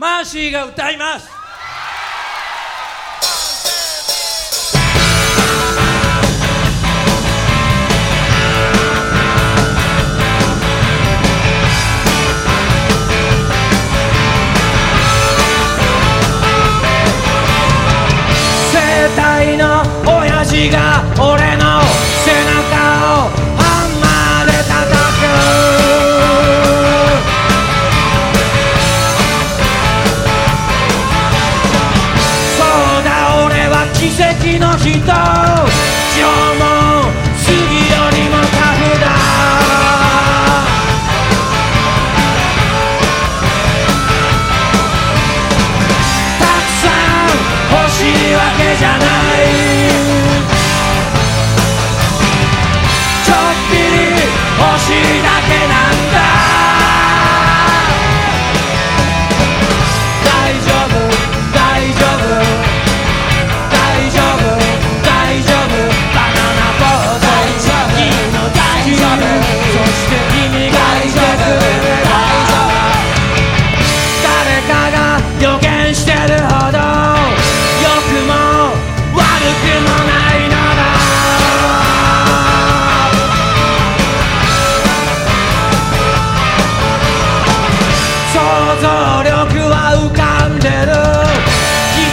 マーシーが歌います。生体の親父が俺奇跡の人縄文杉よりもタフだ。たくさん欲しいわけじゃない。ちょっぴり欲しいだけ。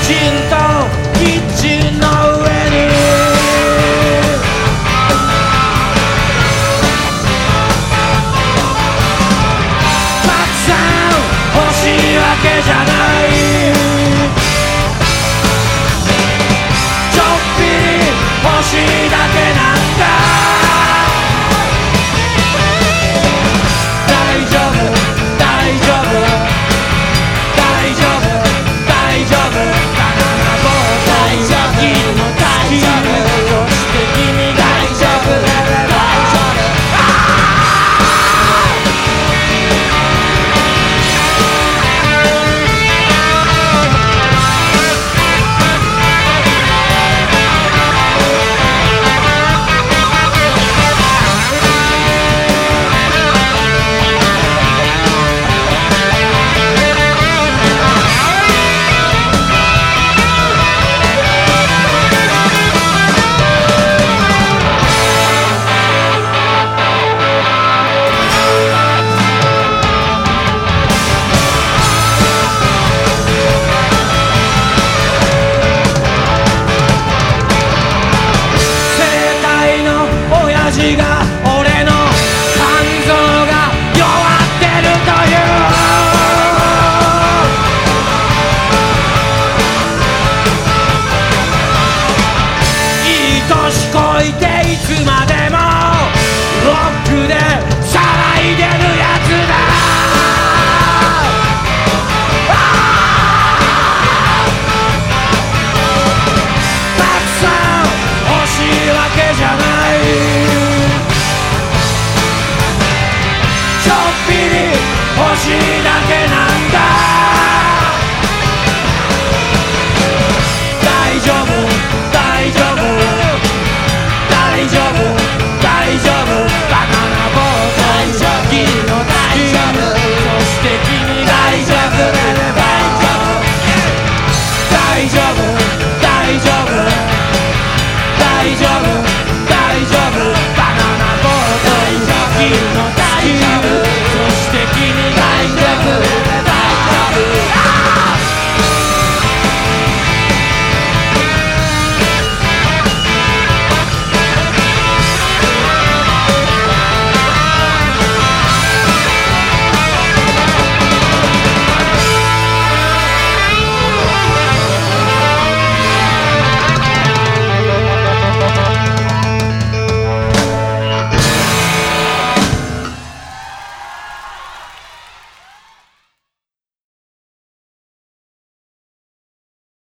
きちいていつまでもロックで騒いでるやつだたくさん欲しいわけじゃない。ちょっぴり欲しいな。